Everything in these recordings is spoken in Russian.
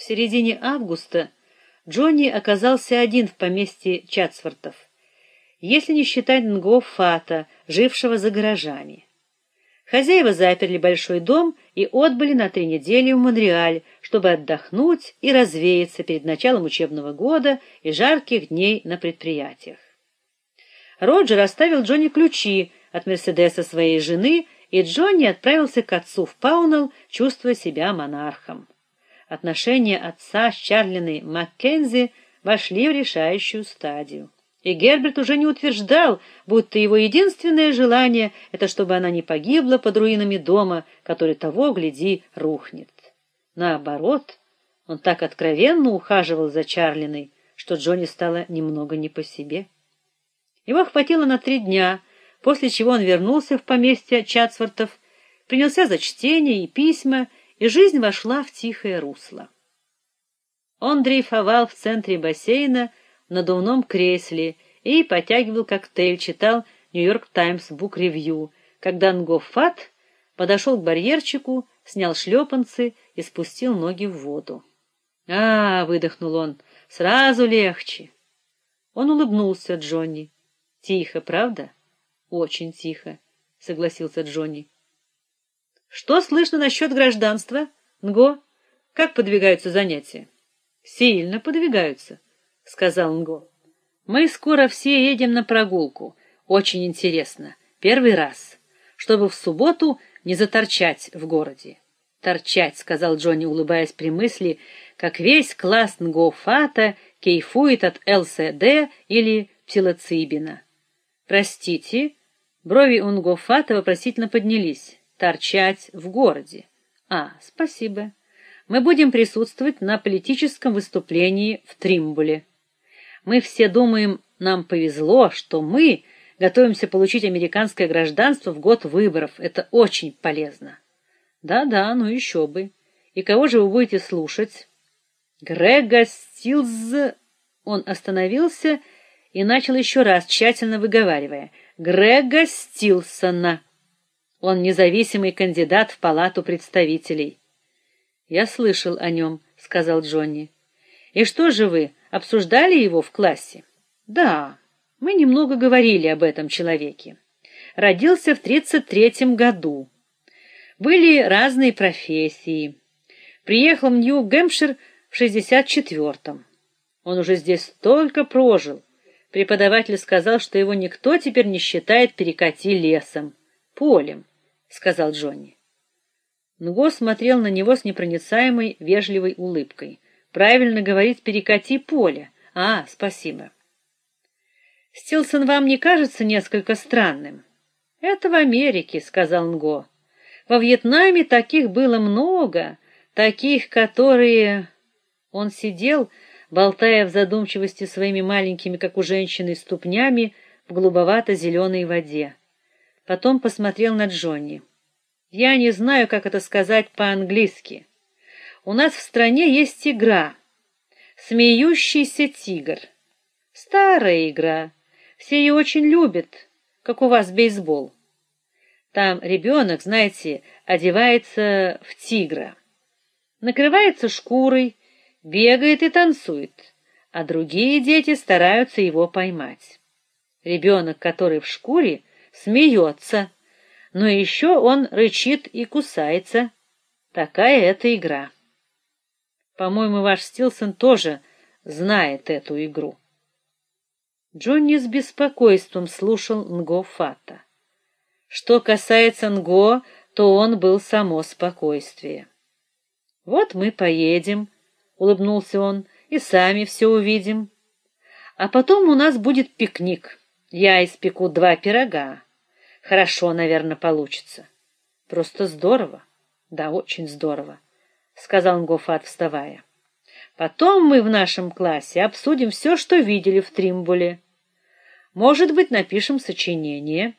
В середине августа Джонни оказался один в поместье Чатсвортов, если не считать Нго Фата, жившего за гаражами. Хозяева заперли большой дом и отбыли на три недели в Монреаль, чтобы отдохнуть и развеяться перед началом учебного года и жарких дней на предприятиях. Роджер оставил Джонни ключи от Мерседеса своей жены, и Джонни отправился к отцу в Паунелл, чувствуя себя монархом. Отношения отца с Чарлиной Маккензи вошли в решающую стадию. И Герберт уже не утверждал, будто его единственное желание это чтобы она не погибла под руинами дома, который того гляди рухнет. Наоборот, он так откровенно ухаживал за Чарлиной, что Джонни стало немного не по себе. Его хватило на три дня, после чего он вернулся в поместье Чатсвортов, принялся за чтение и письма, и жизнь вошла в тихое русло. Он дрейфовал в центре бассейна, в надувном кресле и потягивал коктейль, читал Нью-Йорк Таймс Бук Ревью, когда Нгофат подошел к барьерчику, снял шлепанцы и спустил ноги в воду. "А", выдохнул он. "Сразу легче". Он улыбнулся Джонни. "Тихо, правда?" "Очень тихо", согласился Джонни. "Что слышно насчет гражданства, Нго? Как подвигаются занятия?" "Сильно подвигаются" сказал Нго. Мы скоро все едем на прогулку. Очень интересно. Первый раз, чтобы в субботу не заторчать в городе. Торчать, сказал Джонни, улыбаясь при мысли, как весь класс Нгофата кайфует от ЛСД или псилоцибина. Простите, брови у Нгофата вопросительно поднялись. Торчать в городе. А, спасибо. Мы будем присутствовать на политическом выступлении в Тримбуле. Мы все думаем, нам повезло, что мы готовимся получить американское гражданство в год выборов. Это очень полезно. Да-да, ну еще бы. И кого же вы будете слушать? Грега Стилз. Он остановился и начал еще раз, тщательно выговаривая: Грега Стилсона. Он независимый кандидат в палату представителей. Я слышал о нем», — сказал Джонни. И что же вы обсуждали его в классе? Да, мы немного говорили об этом человеке. Родился в тридцать третьем году. Были разные профессии. Приехал в Нью-Гэмпшир в шестьдесят четвертом. Он уже здесь столько прожил. Преподаватель сказал, что его никто теперь не считает перекати лесом, полем, сказал Джонни. Нго смотрел на него с непроницаемой вежливой улыбкой. Правильно говорить перекати поле. А, спасибо. Стилсон вам не кажется несколько странным? Это в Америке, сказал Нго. Во Вьетнаме таких было много, таких, которые Он сидел, болтая в задумчивости своими маленькими, как у женщины, ступнями в голубовато зеленой воде. Потом посмотрел на Джонни. Я не знаю, как это сказать по-английски. У нас в стране есть игра. Смеющийся тигр. Старая игра. Все ее очень любят, как у вас бейсбол. Там ребенок, знаете, одевается в тигра. Накрывается шкурой, бегает и танцует, а другие дети стараются его поймать. Ребенок, который в шкуре, смеется, но еще он рычит и кусается. Такая это игра. По-моему, ваш Стилсон тоже знает эту игру. Джонни с беспокойством слушал Нго Фата. Что касается Нго, то он был само спокойствие. Вот мы поедем, улыбнулся он, и сами все увидим. А потом у нас будет пикник. Я испеку два пирога. Хорошо, наверное, получится. Просто здорово. Да, очень здорово сказал Нгофат, вставая. Потом мы в нашем классе обсудим все, что видели в Тримбуле. Может быть, напишем сочинение.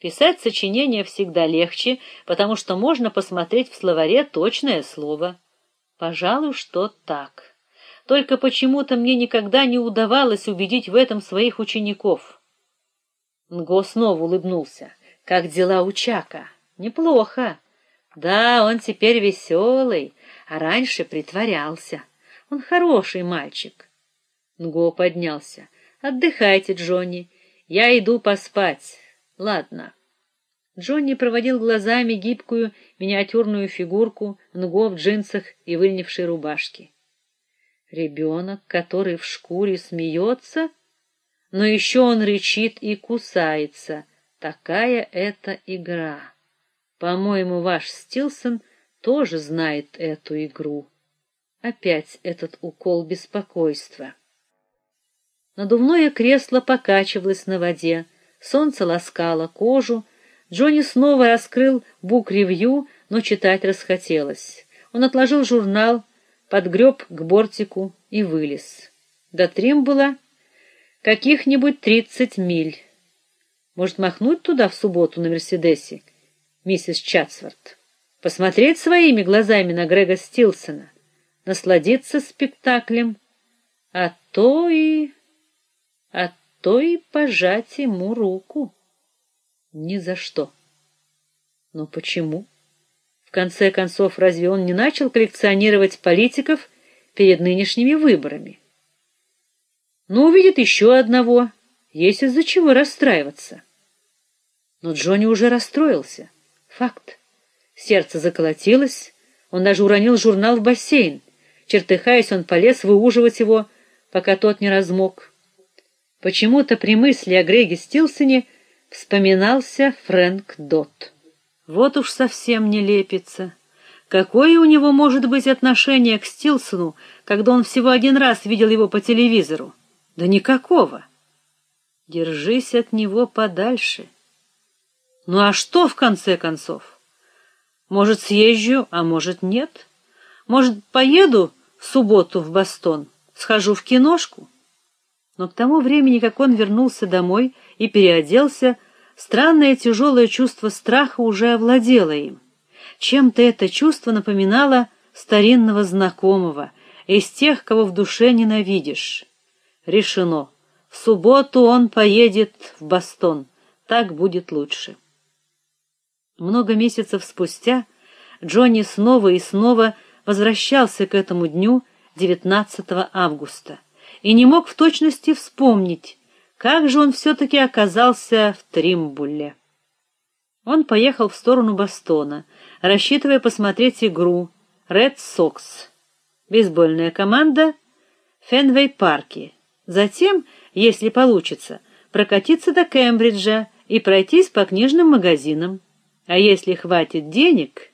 Писать сочинение всегда легче, потому что можно посмотреть в словаре точное слово. Пожалуй, что так. Только почему-то мне никогда не удавалось убедить в этом своих учеников. Нго снова улыбнулся. Как дела у Чака? Неплохо. Да, он теперь веселый, а раньше притворялся. Он хороший мальчик. Нго поднялся. Отдыхайте, Джонни. Я иду поспать. Ладно. Джонни проводил глазами гибкую миниатюрную фигурку Нго в джинсах и выльнившей рубашке. Ребенок, который в шкуре смеется, но еще он рычит и кусается. Такая это игра. По-моему, ваш Стилсон тоже знает эту игру. Опять этот укол беспокойства. Надувное кресло покачивалось на воде, солнце ласкало кожу. Джонни снова раскрыл бук-ревью, но читать расхотелось. Он отложил журнал, подгреб к бортику и вылез. До Тримбула каких-нибудь тридцать миль. Может, махнуть туда в субботу на Мерседесе, миссис Чатсворт? Посмотреть своими глазами на Грега Стилсона, насладиться спектаклем, а то и а то и пожать ему руку. Ни за что. Но почему? В конце концов, разве он не начал коллекционировать политиков перед нынешними выборами? Но увидит еще одного, есть из-за чего расстраиваться. Но Джонни уже расстроился. Факт. Сердце заколотилось, он даже уронил журнал в бассейн. Чертыхаясь, он полез выуживать его, пока тот не размок. Почему-то при мысли о Греге Стилсоне вспоминался Фрэнк Дот. Вот уж совсем не лепится. Какое у него может быть отношение к Стилсону, когда он всего один раз видел его по телевизору? Да никакого. Держись от него подальше. Ну а что в конце концов? Может, съезжу, а может, нет? Может, поеду в субботу в Бостон, схожу в киношку? Но к тому времени, как он вернулся домой и переоделся, странное тяжелое чувство страха уже овладело им. Чем-то это чувство напоминало старинного знакомого, из тех, кого в душе ненавидишь. Решено. В субботу он поедет в Бостон. Так будет лучше. Много месяцев спустя Джонни снова и снова возвращался к этому дню 19 августа и не мог в точности вспомнить, как же он все таки оказался в Тримбулле. Он поехал в сторону Бостона, рассчитывая посмотреть игру Red Sox. Бейсбольная команда в Фенвей-парке. Затем, если получится, прокатиться до Кембриджа и пройтись по книжным магазинам. А если хватит денег,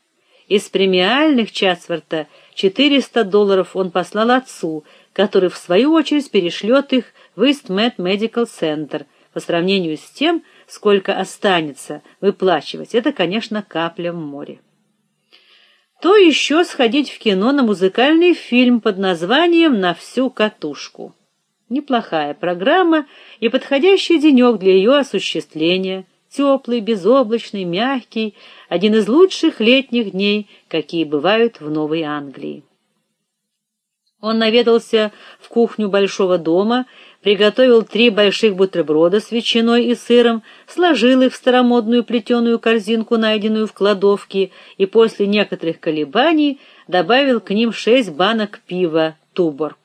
из премиальных Чатсворта 400 долларов он послал отцу, который в свою очередь перешлет их в Eastmed Medical Center. По сравнению с тем, сколько останется выплачивать, это, конечно, капля в море. То еще сходить в кино на музыкальный фильм под названием На всю катушку. Неплохая программа и подходящий денек для ее осуществления. Теплый, безоблачный, мягкий, один из лучших летних дней, какие бывают в Новой Англии. Он наведался в кухню большого дома, приготовил три больших бутерброда с ветчиной и сыром, сложил их в старомодную плетеную корзинку, найденную в кладовке, и после некоторых колебаний добавил к ним шесть банок пива Туборг.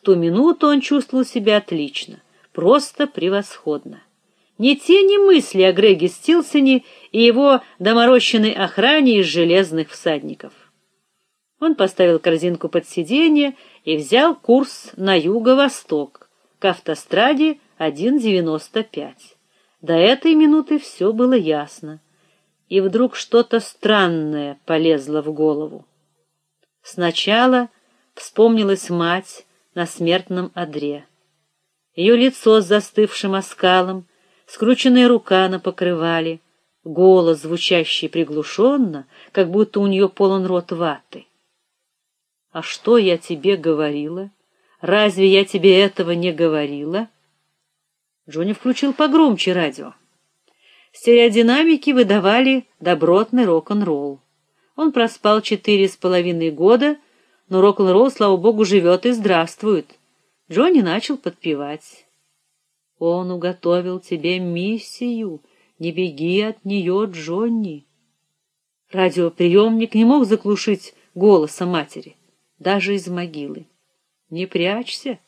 В ту минуту он чувствовал себя отлично, просто превосходно. Ни тени мысли о Греге Стилсоне и его доморощенной охране из железных всадников. Он поставил корзинку под сиденье и взял курс на юго-восток, к автостраде 1.95. До этой минуты все было ясно, и вдруг что-то странное полезло в голову. Сначала вспомнилась мать на смертном одре. Ее лицо с застывшим оскалом, скрученная рука на покрывале, голос, звучащий приглушенно, как будто у нее полон рот ваты. А что я тебе говорила? Разве я тебе этого не говорила? Джонни включил погромче радио. Стереодинамики выдавали добротный рок-н-ролл. Он проспал четыре с половиной года, но рок-н-ролл, слава богу, живет и здравствует. Джонни начал подпевать. Он уготовил тебе миссию. Не беги от нее, Джонни. Радиоприемник не мог заглушить голоса матери, даже из могилы. Не прячься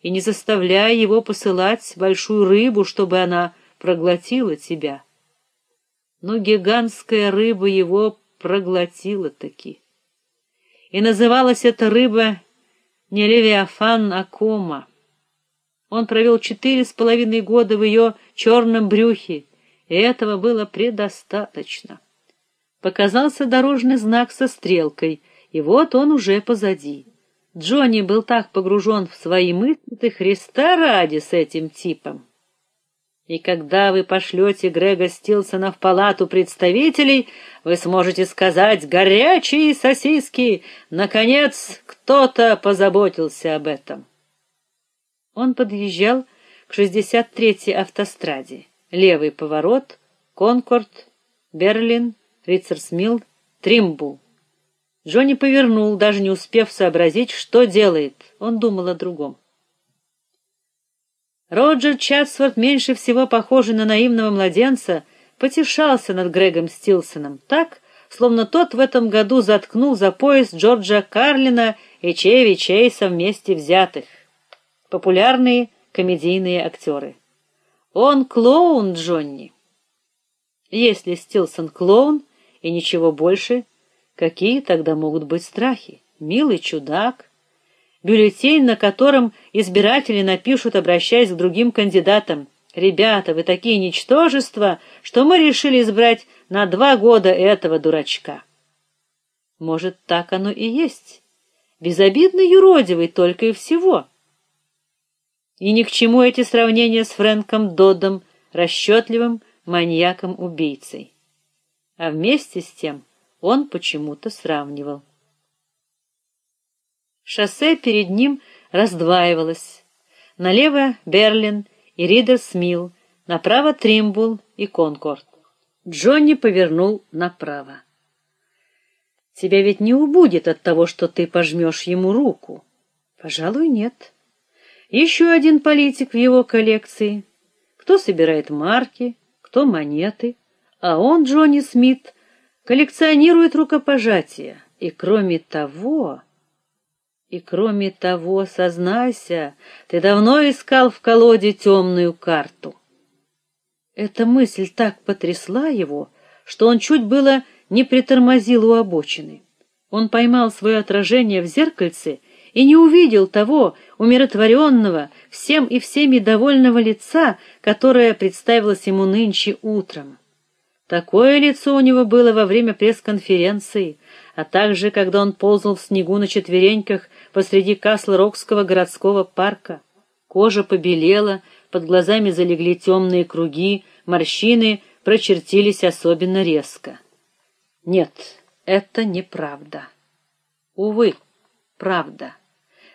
и не заставляй его посылать большую рыбу, чтобы она проглотила тебя. Но гигантская рыба его проглотила таки. И называлась эта рыба не Левиафан, а Кома. Он провел четыре с половиной года в ее черном брюхе, и этого было предостаточно. Показался дорожный знак со стрелкой, и вот он уже позади. Джонни был так погружен в свои мысли, ты Христа ради с этим типом. И когда вы пошлете Грега Стилсона в палату представителей, вы сможете сказать «горячие сосиски! Наконец, кто-то позаботился об этом!» Он подъезжал к 63-й автостраде. Левый поворот, Конкорд, Берлин, Рицерсмилл, Тримбул. Джонни повернул, даже не успев сообразить, что делает. Он думал о другом. Роджер Чатсворт, меньше всего похожий на наивного младенца, потешался над Грегом Стилсоном, так, словно тот в этом году заткнул за пояс Джорджа Карлина и Чеви Чейса вместе взятых. Популярные комедийные актеры. Он клоун, Джонни. Если Стилсон клоун и ничего больше, Какие тогда могут быть страхи? Милый чудак, бюллетень, на котором избиратели напишут, обращаясь к другим кандидатам: "Ребята, вы такие ничтожества, что мы решили избрать на два года этого дурачка". Может, так оно и есть. Безобидный юродивый только и всего. И ни к чему эти сравнения с Фрэнком Доддом, расчетливым маньяком-убийцей. А вместе с тем он почему-то сравнивал. Шоссе перед ним раздваивалось. Налево Берлин и Ридерсмилл, направо Тримбул и Конкорд. Джонни повернул направо. Тебя ведь не убудет от того, что ты пожмешь ему руку. Пожалуй, нет. Еще один политик в его коллекции. Кто собирает марки, кто монеты, а он Джонни Смит коллекционирует рукопожатия, и кроме того, и кроме того, сознайся, ты давно искал в колоде темную карту. Эта мысль так потрясла его, что он чуть было не притормозил у обочины. Он поймал свое отражение в зеркальце и не увидел того умиротворенного, всем и всеми довольного лица, которое представилось ему нынче утром. Такое лицо у него было во время пресс-конференции, а также когда он ползал в снегу на четвереньках посреди Касл-Рокского городского парка. Кожа побелела, под глазами залегли темные круги, морщины прочертились особенно резко. Нет, это неправда. Увы, правда.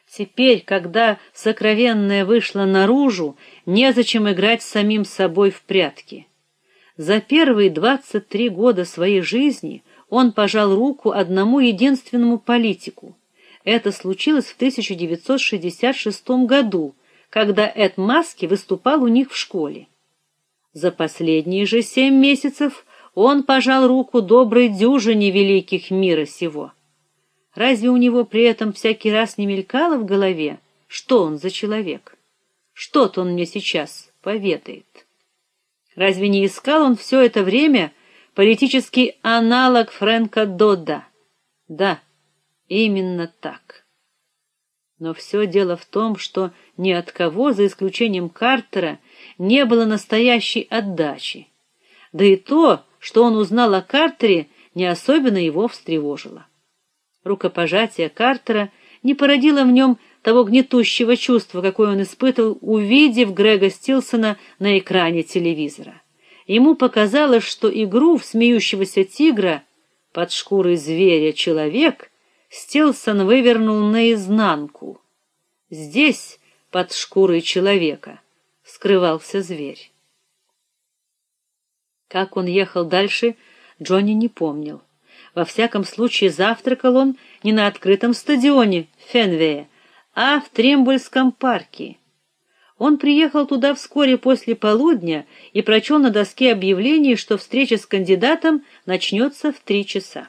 Теперь, когда сокровенное вышло наружу, незачем играть с самим собой в прятки. За первые 23 года своей жизни он пожал руку одному единственному политику. Это случилось в 1966 году, когда Эд Маски выступал у них в школе. За последние же семь месяцев он пожал руку доброй дюжине великих мира сего. Разве у него при этом всякий раз не мелькало в голове, что он за человек? Что-то он мне сейчас поведает. Разве не искал он все это время политический аналог Фрэнка Додда? Да, именно так. Но все дело в том, что ни от кого, за исключением Картера, не было настоящей отдачи. Да и то, что он узнал о Картере, не особенно его встревожило. Рукопожатие Картера не породило в нем того гнетущего чувства, какое он испытывал, увидев Грега Стилсона на экране телевизора. Ему показалось, что игру в смеющегося тигра под шкурой зверя человек Стилсон вывернул наизнанку. Здесь, под шкурой человека, скрывался зверь. Как он ехал дальше, Джонни не помнил. Во всяком случае, завтракал он не на открытом стадионе Фенвея, а в Трембольском парке. Он приехал туда вскоре после полудня и прочел на доске объявление, что встреча с кандидатом начнется в три часа.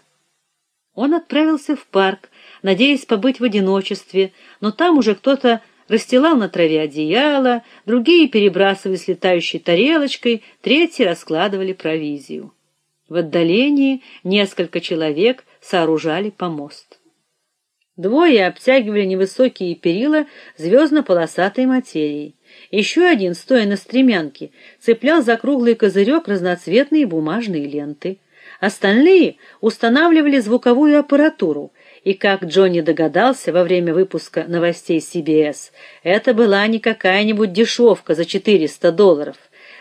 Он отправился в парк, надеясь побыть в одиночестве, но там уже кто-то расстилал на траве одеяло, другие перебрасывались летающей тарелочкой, третьи раскладывали провизию. В отдалении несколько человек сооружали помост. Двое обтягивали невысокие перила звездно-полосатой материей. Еще один, стоя на стремянке, цеплял за круглый козырек разноцветные бумажные ленты. Остальные устанавливали звуковую аппаратуру, и как Джонни догадался во время выпуска новостей CBS, это была не какая-нибудь дешевка за 400 долларов.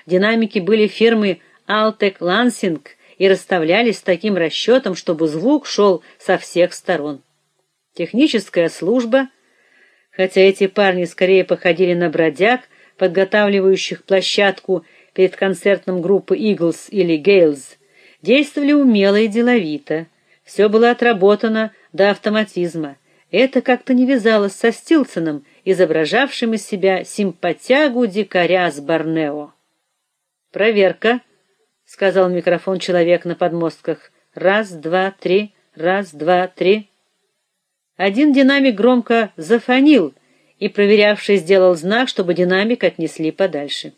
Динамики были фирмы Altec Lansing и расставлялись с таким расчетом, чтобы звук шел со всех сторон. Техническая служба, хотя эти парни скорее походили на бродяг, подготавливающих площадку перед концертом группы Eagles или Gales, действовали умело и деловито. Все было отработано до автоматизма. Это как-то не вязалось со Стилсоном, изображавшим из себя симпатягу дикаря с Борнео. Проверка, сказал микрофон человек на подмостках. Раз, два, три. Раз, два, три. Один динамик громко зафонил, и проверявший сделал знак, чтобы динамик отнесли подальше.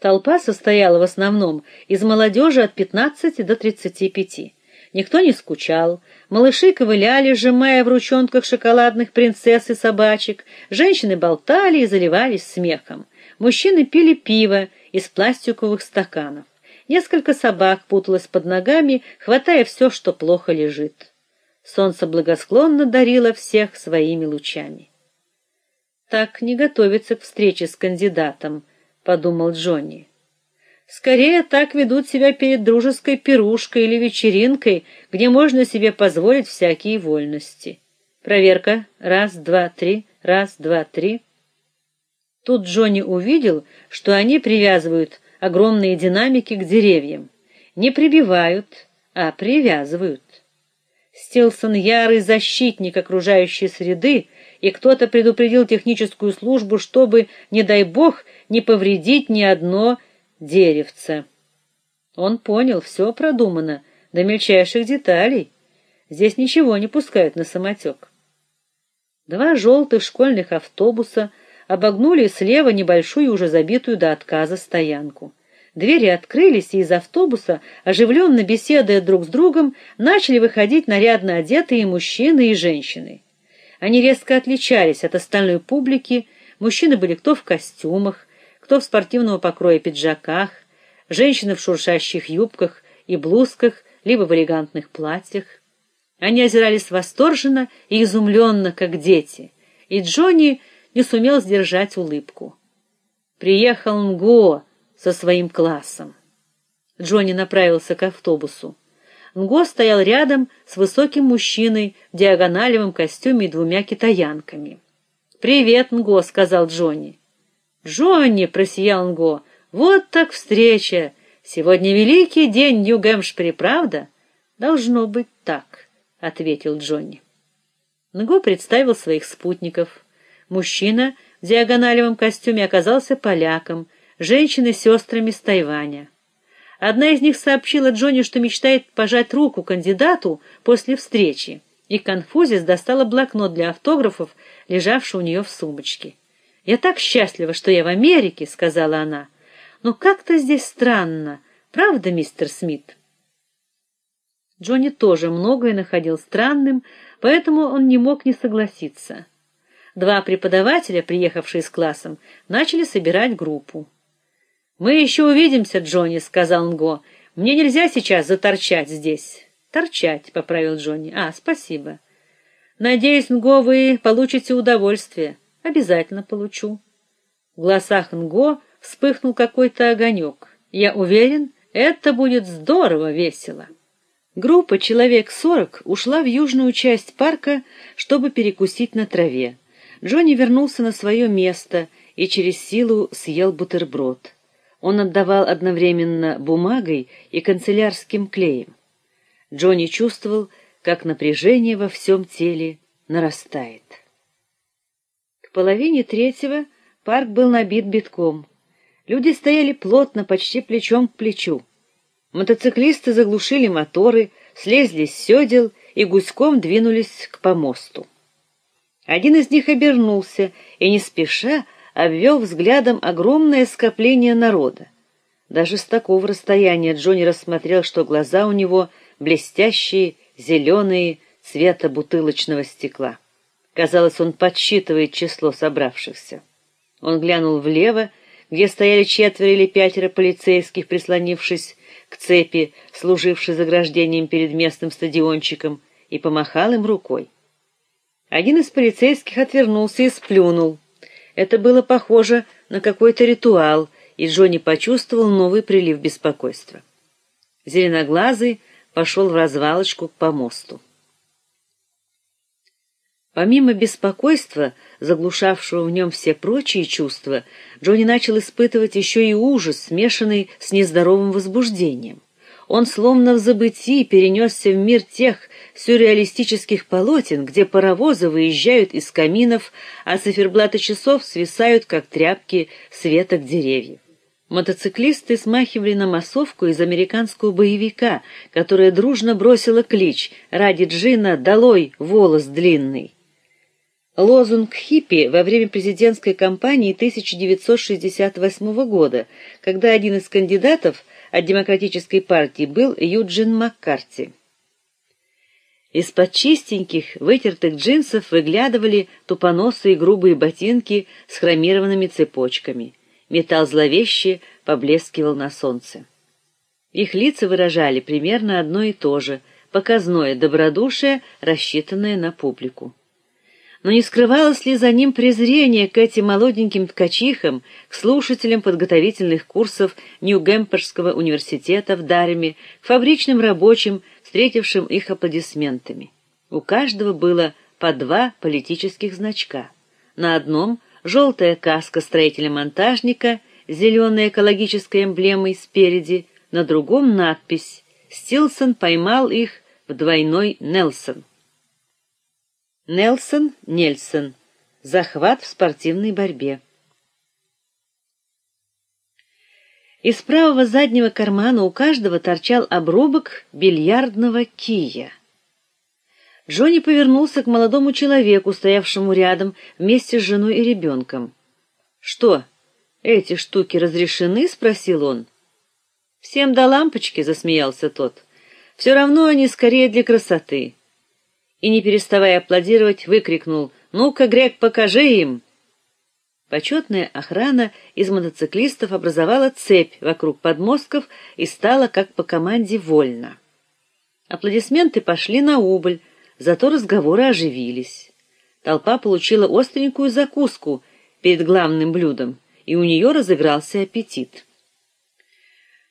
Толпа состояла в основном из молодежи от 15 до 35. Никто не скучал. Малыши ковыляли, сжимая в ручонках шоколадных принцесс и собачек. Женщины болтали и заливались смехом. Мужчины пили пиво из пластиковых стаканов. Несколько собак путалось под ногами, хватая все, что плохо лежит. Солнце благосклонно дарило всех своими лучами так не готовится к встрече с кандидатом, подумал Джонни. Скорее так ведут себя перед дружеской пирушкой или вечеринкой, где можно себе позволить всякие вольности. Проверка. Раз, два, три. Раз, два, три. Тут Джонни увидел, что они привязывают огромные динамики к деревьям. Не прибивают, а привязывают. Стилсон ярый защитник окружающей среды, и кто-то предупредил техническую службу, чтобы, не дай бог, не повредить ни одно деревце. Он понял, все продумано до мельчайших деталей. Здесь ничего не пускают на самотек. Два желтых школьных автобуса обогнули слева небольшую уже забитую до отказа стоянку. Двери открылись, и из автобуса, оживленно беседуя друг с другом, начали выходить нарядно одетые мужчины и женщины. Они резко отличались от остальной публики. Мужчины были кто в костюмах, кто в спортивного покроя пиджаках, женщины в шуршащих юбках и блузках, либо в элегантных платьях. Они озирались восторженно и изумленно, как дети, и Джонни не сумел сдержать улыбку. Приехал Нго со своим классом. Джонни направился к автобусу. Нго стоял рядом с высоким мужчиной в диагоналевом костюме и двумя китаянками. "Привет, Нго", сказал Джонни. "Джонни", просиял Нго. "Вот так встреча. Сегодня великий день Нью-Гэмпшире, правда?" "Должно быть так", ответил Джонни. Нго представил своих спутников. Мужчина в диагоналевом костюме оказался поляком, женщины сестрами с Тайваня. Одна из них сообщила Джонни, что мечтает пожать руку кандидату после встречи, и Конфузис достала блокнот для автографов, лежавший у нее в сумочке. "Я так счастлива, что я в Америке", сказала она. "Но как-то здесь странно, правда, мистер Смит?" Джонни тоже многое находил странным, поэтому он не мог не согласиться. Два преподавателя, приехавшие с классом, начали собирать группу. Мы еще увидимся, Джонни, сказал Нго. Мне нельзя сейчас заторчать здесь. Торчать, поправил Джонни. А, спасибо. Надеюсь, Нго, вы получите удовольствие. Обязательно получу. В глазах Нго вспыхнул какой-то огонек. Я уверен, это будет здорово весело. Группа человек сорок ушла в южную часть парка, чтобы перекусить на траве. Джонни вернулся на свое место и через силу съел бутерброд он отдавал одновременно бумагой и канцелярским клеем. Джонни чувствовал, как напряжение во всем теле нарастает. К половине третьего Парк был набит битком. Люди стояли плотно, почти плечом к плечу. Мотоциклисты заглушили моторы, слезли с седел и гуськом двинулись к помосту. Один из них обернулся и не спеша обвел взглядом огромное скопление народа. Даже с такого расстояния Джонни рассмотрел, что глаза у него блестящие, зеленые, цвета бутылочного стекла. Казалось, он подсчитывает число собравшихся. Он глянул влево, где стояли четверо или пятеро полицейских, прислонившись к цепи, служившей заграждением перед местным стадиончиком, и помахал им рукой. Один из полицейских отвернулся и сплюнул. Это было похоже на какой-то ритуал, и Джонни почувствовал новый прилив беспокойства. Зеленоглазый пошел в развалочку к помосту. Помимо беспокойства, заглушавшего в нем все прочие чувства, Джонни начал испытывать еще и ужас, смешанный с нездоровым возбуждением. Он словно в забытии перенесся в мир тех сюрреалистических полотен, где паровозы выезжают из каминов, а циферблаты часов свисают, как тряпки с веток деревьев. Мотоциклисты смахивали на массовку из американского боевика, которая дружно бросила клич «Ради Джина долой волос длинный». Лозунг хиппи во время президентской кампании 1968 года, когда один из кандидатов от демократической партии был Юджин Маккарти. Из-под чистеньких, вытертых джинсов выглядывали тупоносые грубые ботинки с хромированными цепочками. Металл зловеще поблескивал на солнце. Их лица выражали примерно одно и то же: показное добродушие, рассчитанное на публику но не скрывалось ли за ним презрение к этим молоденьким ткачихам, к слушателям подготовительных курсов Нью-Гэмпширского университета в Дареме, к фабричным рабочим, встретившим их аплодисментами. У каждого было по два политических значка. На одном желтая каска строителя-монтажника с зеленой экологической эмблемой спереди, на другом надпись «Стилсон поймал их в двойной Нелсон». Нельсон Нельсон. Захват в спортивной борьбе. Из правого заднего кармана у каждого торчал обрубок бильярдного кия. Джонни повернулся к молодому человеку, стоявшему рядом вместе с женой и ребенком. «Что, эти штуки разрешены?» — спросил он. «Всем до лампочки», — засмеялся тот. «Все равно они скорее для красоты и, не переставая аплодировать, выкрикнул «Ну-ка, Грег, покажи им!» Почетная охрана из мотоциклистов образовала цепь вокруг подмостков и стала, как по команде, вольно. Аплодисменты пошли на убыль, зато разговоры оживились. Толпа получила остренькую закуску перед главным блюдом, и у нее разыгрался аппетит.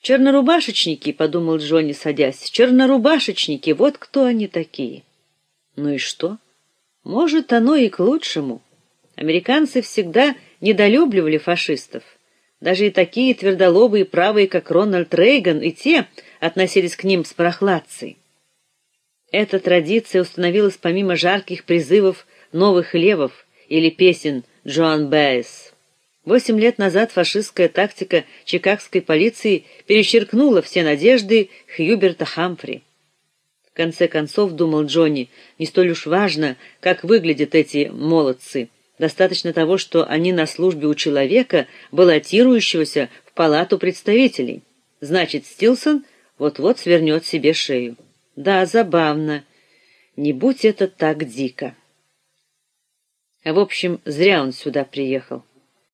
Чернорубашечники, подумал Джонни, садясь. Чернорубашечники, вот кто они такие. Ну и что? Может, оно и к лучшему. Американцы всегда недолюбливали фашистов. Даже и такие твердолобые правые, как Рональд Рейган, и те относились к ним с прохладцей. Эта традиция установилась помимо жарких призывов новых левых или песен Джоан Баэз. Восемь лет назад фашистская тактика чикагской полиции перечеркнула все надежды Хьюберта Хамфри конце концов, думал Джонни, не столь уж важно, как выглядят эти молодцы. Достаточно того, что они на службе у человека, баллотирующегося в палату представителей. Значит, Стилсон вот-вот свернет себе шею. Да, забавно. Не будь это так дико. В общем, зря он сюда приехал.